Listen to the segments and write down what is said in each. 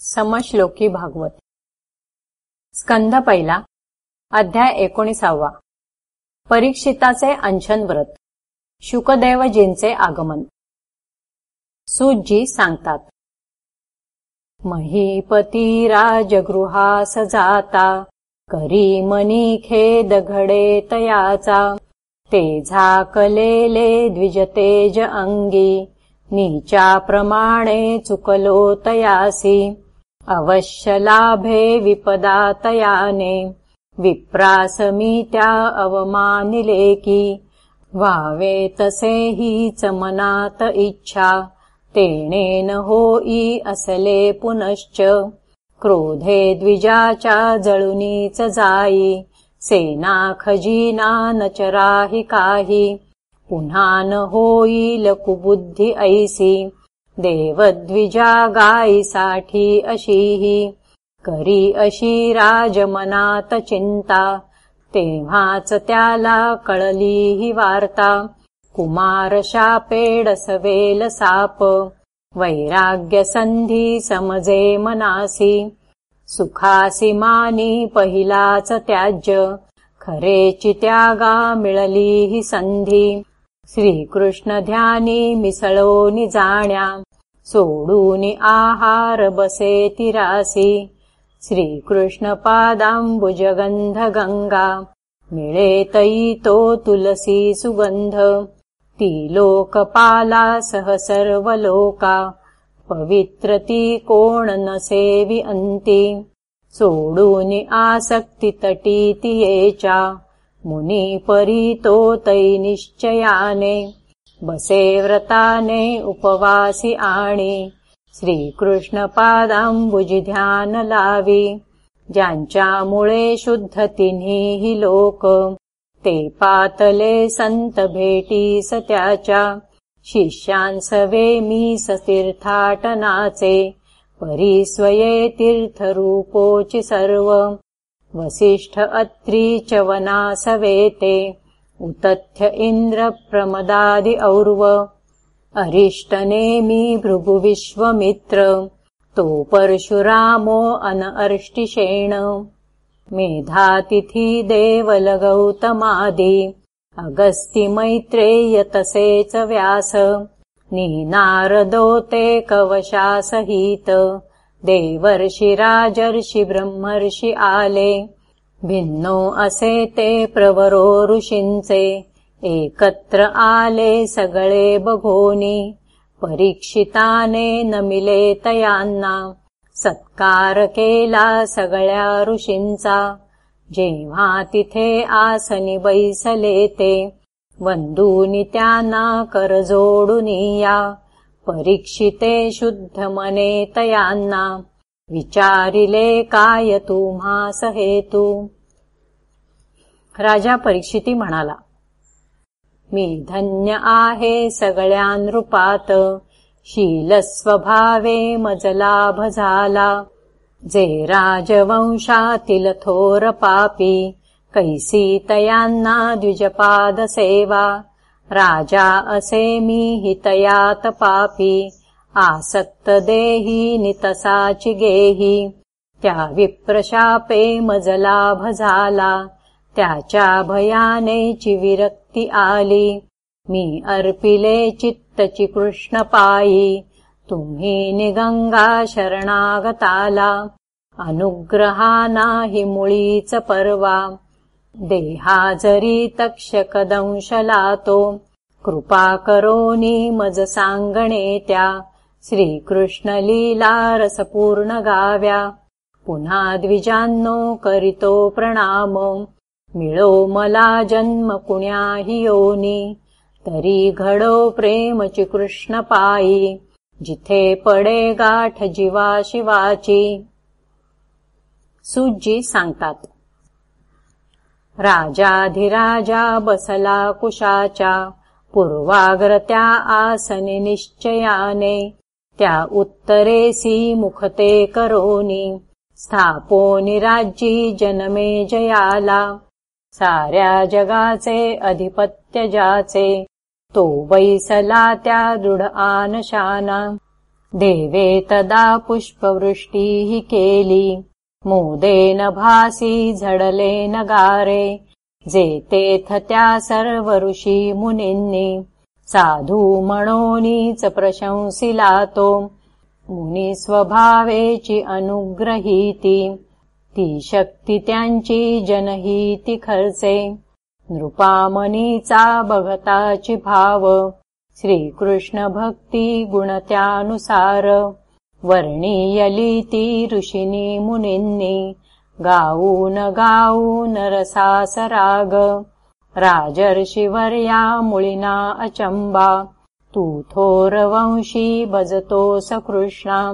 समश्लोकी भागवत. स्कंद पहिला अध्याय एकोणीसावा. परीक्षिताचे अंशन व्रत. शुकदेवजींचे आगमन. सुजी सांगतात महीपती राजगृहास जाता करी मनी खेद घडे तयाचा. ते झाकलेले द्विजतेज अंगी नीचा प्रमाणे चुकलो तयासी. अवश्य लाभे विपदातयाने। विप्रासमीत्या अवमानिले की वावे तसे हीच मनात इच्छा। तेणेन होई असले पुनश्च। क्रोधे द्विजाचा जळुनीच जाई। सेना खजीना न चराहि काही। पुन्हा न होईल कुबुद्धी ऐसी देवद्विजा गायीसाठी अशीही। करी अशी राजमनात चिंता तेव्हाच त्याला कळली ही वार्ता। कुमार शापेड सवेल साप। वैराग्य संधी समजे मनासी। सुखासी मानी पहिलाच त्याज्य। खरेची त्यागा मिळली ही संधी श्रीकृष्ण ध्यानी मिसळोनी जाण्या सोडूनि तिरासी। श्रीकृष्णपादाम्बुजगन्ध गङ्गा मिळेतयि तो तुलसी सुगन्ध। ती लोकपाला सह सर्वलोका। पवित्रती कोण न सेवि अन्ति सोडूनि आसक्तितटीति येचा मुनिपरीतो तै निश्चयाने बसे व्रताने उपवासी आणि। श्रीकृष्णपादाम्बुजि ध्यान लावी ज्यांच्यामुळे शुद्ध तिन्ही लोक। ते पातले संत भेटी सत्याच्या शिष्यांसवे मी सतीर्थाटनाचे परिस्वये तीर्थरूपोचि सर्व वसिष्ठ अत्री च वनासवेते उतथ्य इन्द्र प्रमदादि और्व। अरिष्टनेमि भृगुविश्वमित्र तो परशुरामो अन अर्ष्टिषेण। मेधातिथि देवलगौतमादि अगस्ति मैत्रेयतसे च व्यास। नीनारदोते कवशासहीत देवर्षि राजर्षि ब्रह्मर्षि आले। भिन्नो असे ते प्रवरो ऋषिंचे एकत्र आले सगळे बघोनी। परीक्षिताने नमिले तयांना। सत्कार केला सगळ्या ऋषींचा जेव्हा तिथे आसनी बैसले ते वंदूनी त्यांना कर जोडुनिया परीक्षिते शुद्ध मने तयांना विचारिले काय तुम्हास हेतू राजा परीक्षिती म्हणाला मी धन्य आहे सगळ्या रूपात शील स्वभावे मजलाभ झाला. जे राजवंशातील थोर पापी कैसी तयांना द्विजपाद सेवा राजा असे मी हितयात पापी आसक्त देही गेही त्या विप्रशापे मजलाभ झाला त्याच्या भयानेची विरक्ती आली। मी अर्पिले चित्तची कृष्ण पायी तुम्ही निगंगा शरणागताला। अनुग्रहा नाही मुळीच परवा देहा जरी तक्षक दंशलातो कृपा करोनी मज सांगणे त्या। श्रीकृष्ण लीला रसपूर्ण गाव्या पुन्हा द्विजान्नो करितो प्रणाम। मिळो मला जन्म कुण्याही योनी। तरी घडो प्रेमची कृष्ण पायी जिथे पडे गाठ जीवा शिवाची। सुजी सांगतात राजाधिराजा बसला कुशाच्या पूर्वाग्रत्या आसने निश्चयाने त्या उत्तरेसी मुखते करोनी स्थापोनि राज्यी जनमे जयाला. साऱ्या जगाचे अधिपत्य जाचे तो बैसला त्या दृढ आनशाना. देवे तदा पुष्पवृष्टिः केली मोदेन भासी झडलेन गारे जेतेथ त्या सर्व ऋषी मुनिन्नी साधू म्हणोनीच प्रशंसिलातो मुनी स्वभावेची अनुग्रहीती ती शक्ती त्यांची जनहिती खर्चे नृपामनीचा बघताची भाव श्रीकृष्ण भक्ती गुणत्यानुसार वर्णीयली ती ऋषिनी मुनींनी गाऊन गाऊन रसासराग राजर्षिवर्या मुळिना अचंबा तू थोर वंशी बजतो कृष्णा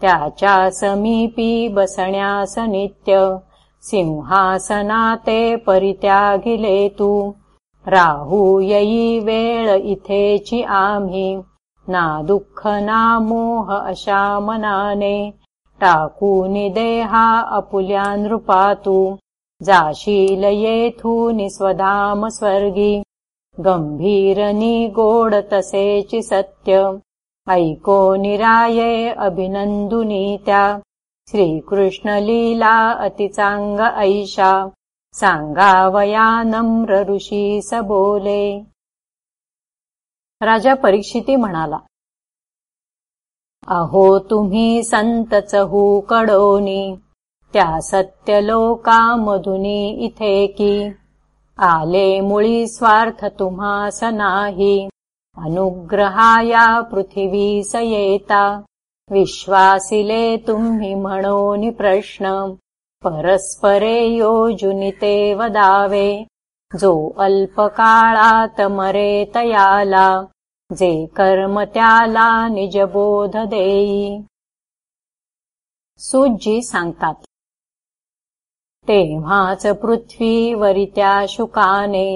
त्याच्या समीपी बसण्यास नित्य। सिंहासनाते परित्यागिले तू। राहू यई वेळ इथेची आम्ही ना दुःख ना मोह अशा मनाने. टाकून देहा अपुल्या नृपातू. जाशील येथून स्वधाम स्वर्गी. गंभीरनी गोड तसेची सत्य. ऐको निराये अभिनंदुनी त्या. श्रीकृष्णलीला अतिचांग ऐशा. सांगावया नम्र ऋषी सबोले राजा परीक्षिती म्हणाला अहो तुम्ही संत हू कडोनी त्या सत्यलोका मधुनी इथे की. आले मुळी स्वार्थ तुम्हास नाही अनुग्रहाया पृथिवी सयेता. विश्वासिले तुम्ही म्हणोनी प्रश्न परस्परे योजुनिते वदावे जो अल्पकाळात मरे तयाला तेव्हाच पृथ्वीवरित्या शुकाने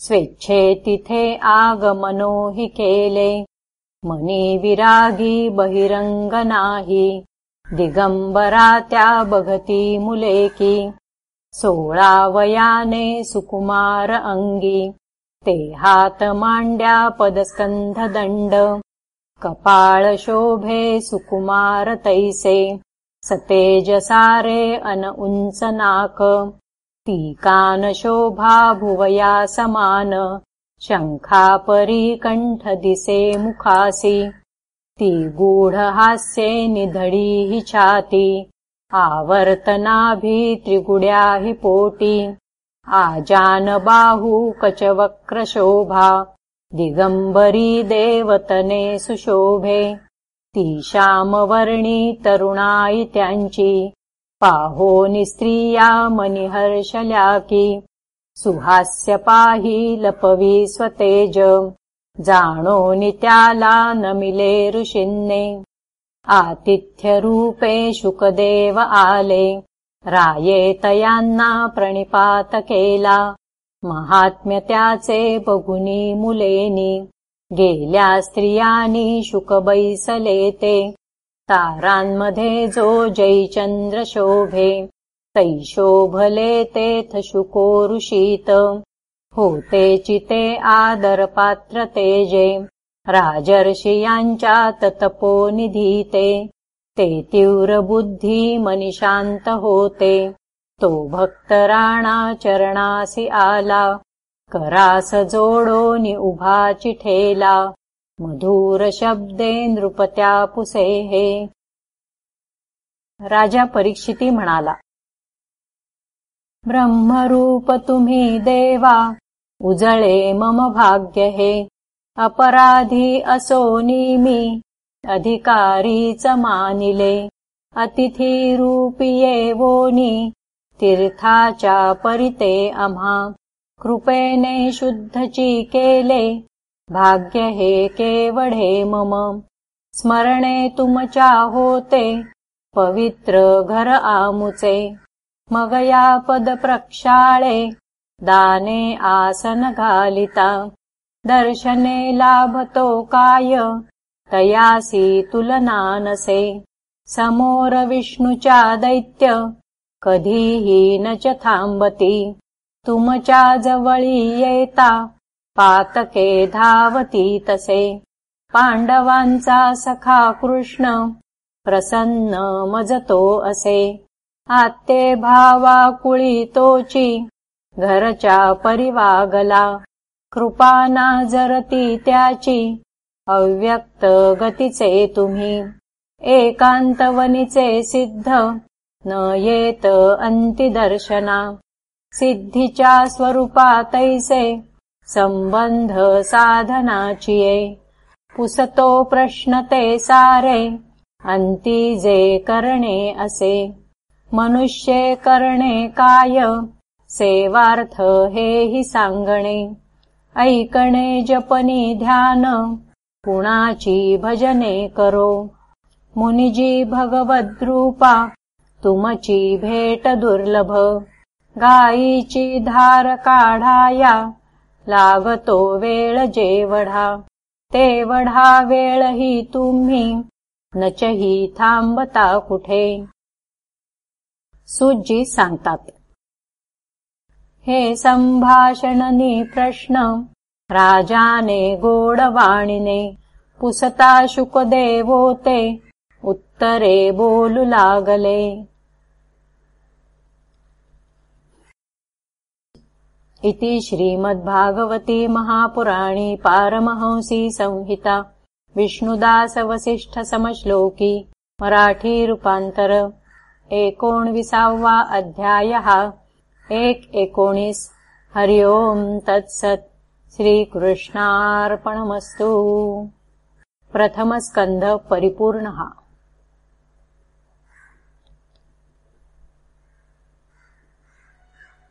स्वेच्छे तिथे आगमनो हि केले. मनी विरागी बहिरंग नाही दिगंबरा त्या बघती मुलेकी सोळावयाने सुकुमार अंगी ते हात मांड्या पदस्कंध दंड कपाळ शोभे भुवया समान शङ्खापरी कण्ठ दिसे मुखासि ती गूढहास्ये निधडी हि छाति आवर्तनाभि त्रिगुड्या हि पोटी। आजानबाहु कचवक्रशोभा। दिगम्बरी देवतने सुशोभे। ती श्यामवर्णी तरुणायि त्यांची। पाहो निस्त्रिया मनिहर्षल्याकी सुहास्य पाही लपवी स्वतेज। जाणो नित्याला नमिले ऋषिन्ने आतिथ्यरूपे शुकदेव आले। राये तयांना प्रणिपात केला महात्म्य त्याचे बघुनी मुलेनी। गेल्या स्त्रियानी शुकबैसले ते। तारांमध्ये जो जयचंद्र शोभे। तैशोभले तेथ शुको ऋषीत होते चिते आदरपात्र तेजे राजर्षियांच्या तपो निधीते ते तीव्र बुद्धी मनिशांत होते। तो भक्त राणा चरणासी आला करास मधुर शब्दे नृपत्या पुसेहे राजा परीक्षिती म्हणाला ब्रह्मरूप तुम्ही देवा उजळे मम भाग्य हे अपराधी असोनी मी अधिकारीच मानिले. अतिथी रूपी येवोनी तीर्थाच्या परिते आम्हा. कृपेने शुद्धची केले भाग्य हे केवढे मम. स्मरणे तुमच्या होते पवित्र घर आमुचे. मगया पद प्रक्षाळे दाने आसन घालिता. दर्शने लाभतो काय? तयासी तुलना नसे समोर विष्णूच्या दैत्य। कधीही न च थांबती। तुमच्या जवळी येता। पातके धावती तसे। पांडवांचा सखा कृष्ण। प्रसन्न मजतो असे। आत्ते भावा कुळितोची। घरच्या परिवागला। कृपाना जरती त्याची. अव्यक्त गतीचे तुम्ही. एकांतवनीचे सिद्ध. न येत अंतिदर्शना. सिद्धीच्या स्वरूपा तैसे संबंध साधनाचिये पुसतो प्रश्न ते सारे. अंती जे करणे असे. मनुष्ये करणे काय? सेवार्थ हे हि सांगणे ऐकणे जपनी ध्यान कुणाची भजने करो. मुनिजी भगवद्रूपा तुमची भेट दुर्लभ. गायीची धार काढाया लागतो वेळ जेवढा. तेवढा वेळ ही तुम्ही नचही थांबता कुठे? सांगतात हे संभाषणनी प्रश्न। राजाने गोडवाणीने पुसता शुकदेवोते उत्तरे बोलू लागले। इति श्रीमद्भागवती महापुराणी पारमहंसी संहिता। विष्णुदासवसिष्ठसमश्लोकी मराठीरूपान्तर एकोणविसावा अध्यायः एक एकोणिस्. हरि ओम् तत्सत्. श्रीकृष्णार्पणमस्तु. प्रथमस्कन्ध परिपूर्णः